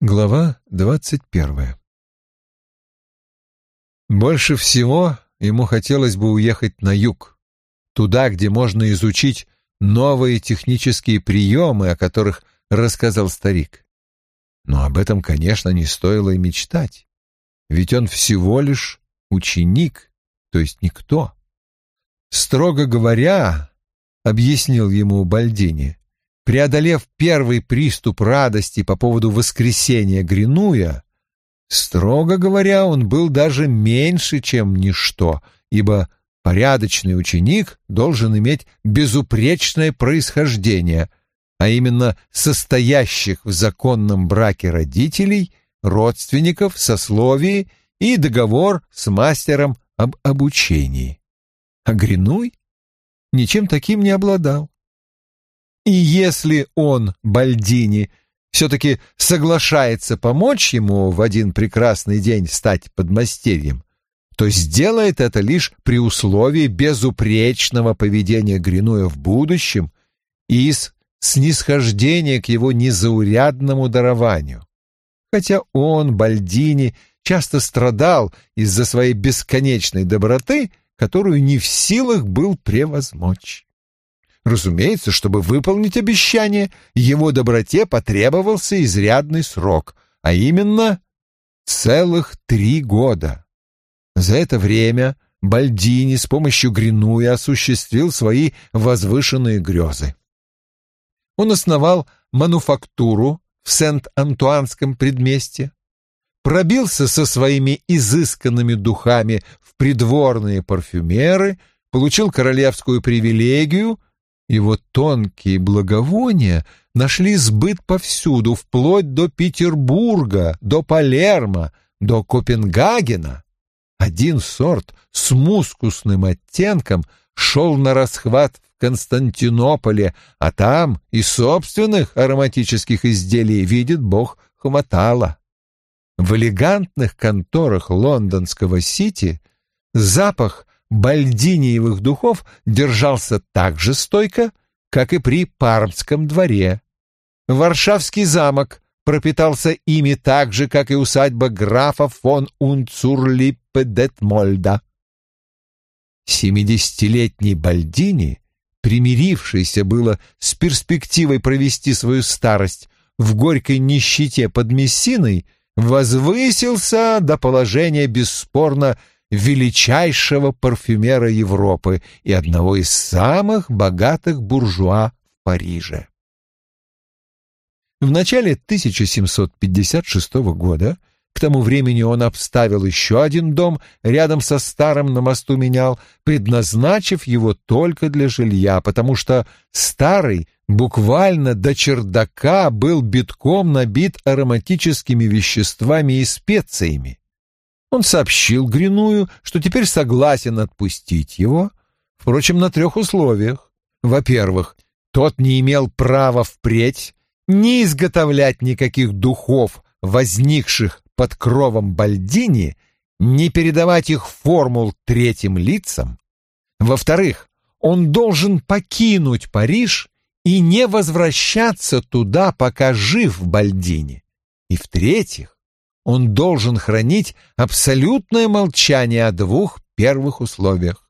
Глава двадцать первая Больше всего ему хотелось бы уехать на юг, туда, где можно изучить новые технические приемы, о которых рассказал старик. Но об этом, конечно, не стоило и мечтать, ведь он всего лишь ученик, то есть никто. Строго говоря, объяснил ему Бальдини, преодолев первый приступ радости по поводу воскресения Гринуя, строго говоря, он был даже меньше, чем ничто, ибо порядочный ученик должен иметь безупречное происхождение, а именно состоящих в законном браке родителей, родственников, сословий и договор с мастером об обучении. А Гринуй ничем таким не обладал. И если он, Бальдини, все-таки соглашается помочь ему в один прекрасный день стать подмастерьем, то сделает это лишь при условии безупречного поведения Гринуя в будущем и из снисхождения к его незаурядному дарованию. Хотя он, Бальдини, часто страдал из-за своей бесконечной доброты, которую не в силах был превозмочь. Разумеется, чтобы выполнить обещание, его доброте потребовался изрядный срок, а именно целых три года. За это время Бальдини с помощью Гринуя осуществил свои возвышенные грезы. Он основал мануфактуру в Сент-Антуанском предместье, пробился со своими изысканными духами в придворные парфюмеры, получил королевскую привилегию его тонкие благовония нашли сбыт повсюду, вплоть до Петербурга, до Палермо, до Копенгагена. Один сорт с мускусным оттенком шел на расхват в Константинополе, а там и собственных ароматических изделий, видит бог, хватало. В элегантных конторах лондонского Сити запах бальдиниевых духов держался так же стойко, как и при Пармском дворе. Варшавский замок пропитался ими так же, как и усадьба графа фон Унцурлиппе Детмольда. Семидесятилетний Бальдини, примирившийся было с перспективой провести свою старость в горькой нищете под Мессиной, возвысился до положения бесспорно величайшего парфюмера Европы и одного из самых богатых буржуа в Париже. В начале 1756 года, к тому времени он обставил еще один дом рядом со старым на мосту менял, предназначив его только для жилья, потому что старый буквально до чердака был битком набит ароматическими веществами и специями. Он сообщил Гриную, что теперь согласен отпустить его, впрочем, на трех условиях. Во-первых, тот не имел права впредь не изготовлять никаких духов, возникших под кровом Бальдини, не передавать их формул третьим лицам. Во-вторых, он должен покинуть Париж и не возвращаться туда, пока жив в Бальдине. И в-третьих, он должен хранить абсолютное молчание о двух первых условиях.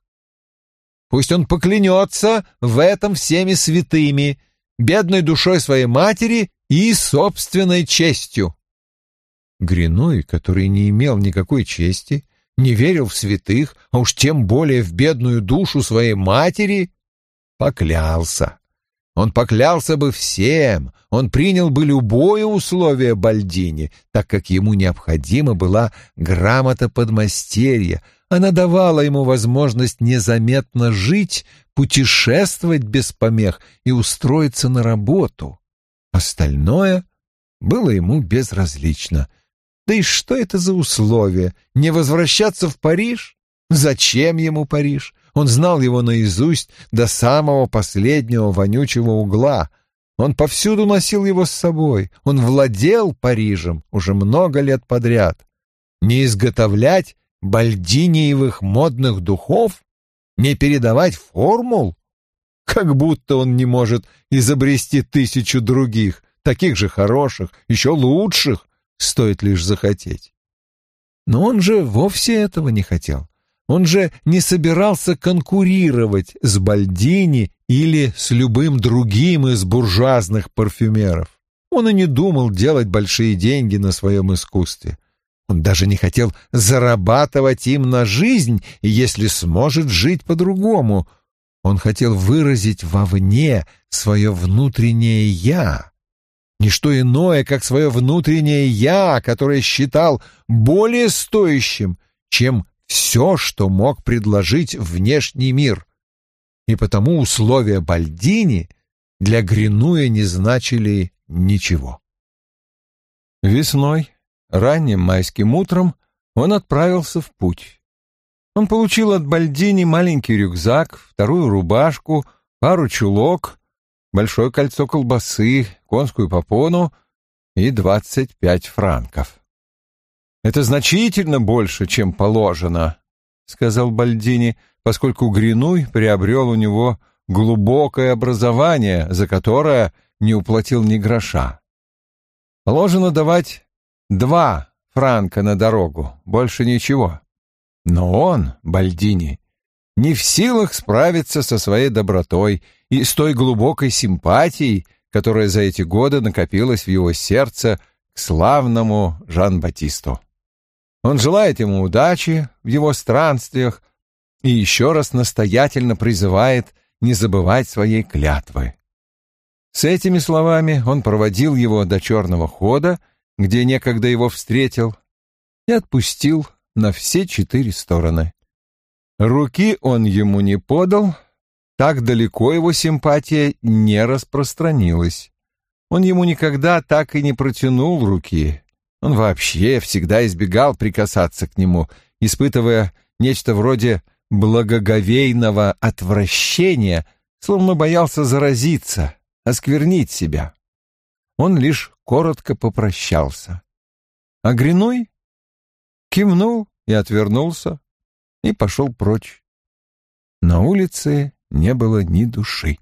Пусть он поклянется в этом всеми святыми, бедной душой своей матери и собственной честью. Гриной, который не имел никакой чести, не верил в святых, а уж тем более в бедную душу своей матери, поклялся. Он поклялся бы всем, он принял бы любое условие Бальдини, так как ему необходима была грамота подмастерья. Она давала ему возможность незаметно жить, путешествовать без помех и устроиться на работу. Остальное было ему безразлично. Да и что это за условие? Не возвращаться в Париж? Зачем ему Париж? Он знал его наизусть до самого последнего вонючего угла. Он повсюду носил его с собой. Он владел Парижем уже много лет подряд. Не изготовлять бальдиниевых модных духов? Не передавать формул? Как будто он не может изобрести тысячу других, таких же хороших, еще лучших, стоит лишь захотеть. Но он же вовсе этого не хотел. Он же не собирался конкурировать с Бальдини или с любым другим из буржуазных парфюмеров. Он и не думал делать большие деньги на своем искусстве. Он даже не хотел зарабатывать им на жизнь, если сможет жить по-другому. Он хотел выразить вовне свое внутреннее «я». Не что иное, как свое внутреннее «я», которое считал более стоящим, чем все, что мог предложить внешний мир. И потому условия Бальдини для Гринуя не значили ничего. Весной, ранним майским утром, он отправился в путь. Он получил от Бальдини маленький рюкзак, вторую рубашку, пару чулок, большое кольцо колбасы, конскую попону и двадцать пять франков. «Это значительно больше, чем положено», — сказал Бальдини, поскольку Гринуй приобрел у него глубокое образование, за которое не уплатил ни гроша. Положено давать два франка на дорогу, больше ничего. Но он, Бальдини, не в силах справиться со своей добротой и с той глубокой симпатией, которая за эти годы накопилась в его сердце к славному Жан-Батисту. Он желает ему удачи в его странствиях и еще раз настоятельно призывает не забывать своей клятвы. С этими словами он проводил его до черного хода, где некогда его встретил, и отпустил на все четыре стороны. Руки он ему не подал, так далеко его симпатия не распространилась. Он ему никогда так и не протянул руки. Он вообще всегда избегал прикасаться к нему, испытывая нечто вроде благоговейного отвращения, словно боялся заразиться, осквернить себя. Он лишь коротко попрощался. А Гриной кивнул и отвернулся и пошел прочь. На улице не было ни души.